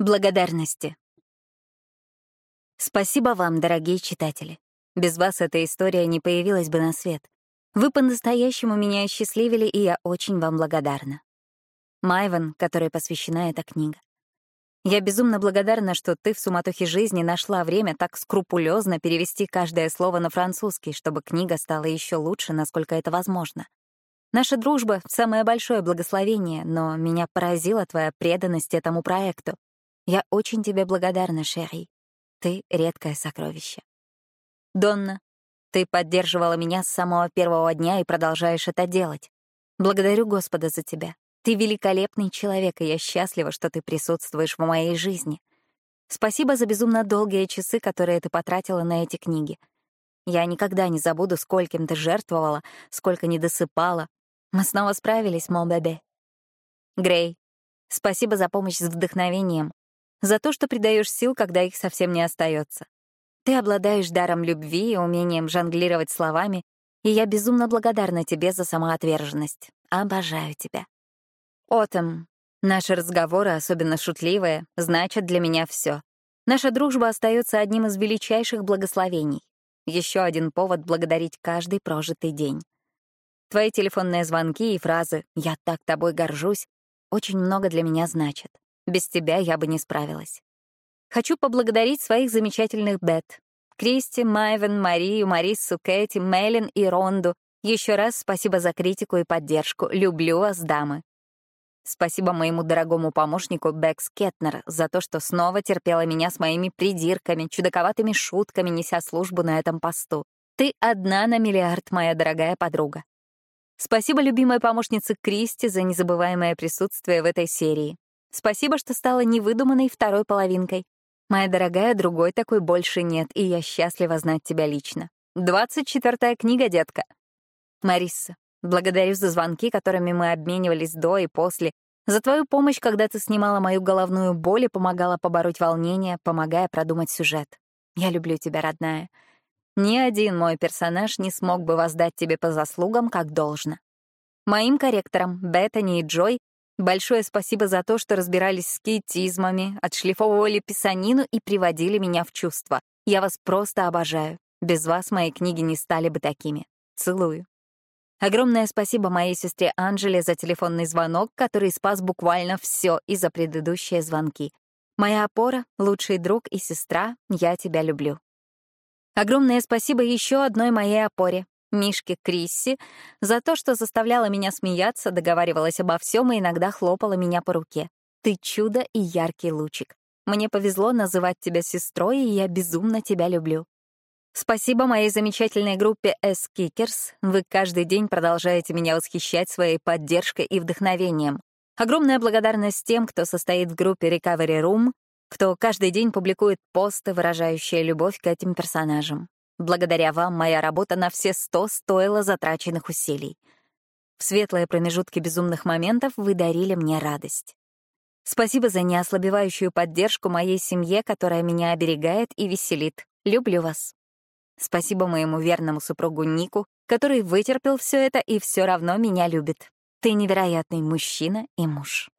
Благодарности. Спасибо вам, дорогие читатели. Без вас эта история не появилась бы на свет. Вы по-настоящему меня осчастливили, и я очень вам благодарна. Майван, которой посвящена эта книга. Я безумно благодарна, что ты в суматохе жизни нашла время так скрупулезно перевести каждое слово на французский, чтобы книга стала еще лучше, насколько это возможно. Наша дружба — самое большое благословение, но меня поразила твоя преданность этому проекту. Я очень тебе благодарна, Шерри. Ты — редкое сокровище. Донна, ты поддерживала меня с самого первого дня и продолжаешь это делать. Благодарю Господа за тебя. Ты великолепный человек, и я счастлива, что ты присутствуешь в моей жизни. Спасибо за безумно долгие часы, которые ты потратила на эти книги. Я никогда не забуду, скольким ты жертвовала, сколько не досыпала. Мы снова справились, мол, бебе. Грей, спасибо за помощь с вдохновением за то, что придаешь сил, когда их совсем не остается. Ты обладаешь даром любви и умением жонглировать словами, и я безумно благодарна тебе за самоотверженность. Обожаю тебя. Отом. Наши разговоры, особенно шутливые, значат для меня все. Наша дружба остается одним из величайших благословений. Еще один повод благодарить каждый прожитый день. Твои телефонные звонки и фразы «я так тобой горжусь» очень много для меня значат. Без тебя я бы не справилась. Хочу поблагодарить своих замечательных бет. Кристи, Майвен, Марию, Мариссу, Кэти, Мелин и Ронду. Еще раз спасибо за критику и поддержку. Люблю вас, дамы. Спасибо моему дорогому помощнику Бекс Кетнер за то, что снова терпела меня с моими придирками, чудаковатыми шутками, неся службу на этом посту. Ты одна на миллиард, моя дорогая подруга. Спасибо любимой помощнице Кристи за незабываемое присутствие в этой серии. Спасибо, что стала невыдуманной второй половинкой. Моя дорогая, другой такой больше нет, и я счастлива знать тебя лично. Двадцать четвертая книга, детка. Марисса, благодарю за звонки, которыми мы обменивались до и после, за твою помощь, когда ты снимала мою головную боль и помогала побороть волнение, помогая продумать сюжет. Я люблю тебя, родная. Ни один мой персонаж не смог бы воздать тебе по заслугам, как должно. Моим корректорам, Беттани и Джой, Большое спасибо за то, что разбирались с кейтизмами, отшлифовывали писанину и приводили меня в чувство. Я вас просто обожаю. Без вас мои книги не стали бы такими. Целую. Огромное спасибо моей сестре Анжеле за телефонный звонок, который спас буквально все и за предыдущие звонки. Моя опора, лучший друг и сестра, я тебя люблю. Огромное спасибо еще одной моей опоре, Мишке Крисси за то, что заставляла меня смеяться, договаривалась обо всем и иногда хлопала меня по руке. Ты чудо и яркий лучик. Мне повезло называть тебя сестрой, и я безумно тебя люблю. Спасибо моей замечательной группе S-Kickers. Вы каждый день продолжаете меня восхищать своей поддержкой и вдохновением. Огромная благодарность тем, кто состоит в группе Recovery Room, кто каждый день публикует посты, выражающие любовь к этим персонажам. Благодаря вам моя работа на все сто стоила затраченных усилий. В светлые промежутки безумных моментов вы дарили мне радость. Спасибо за неослабевающую поддержку моей семье, которая меня оберегает и веселит. Люблю вас. Спасибо моему верному супругу Нику, который вытерпел все это и все равно меня любит. Ты невероятный мужчина и муж.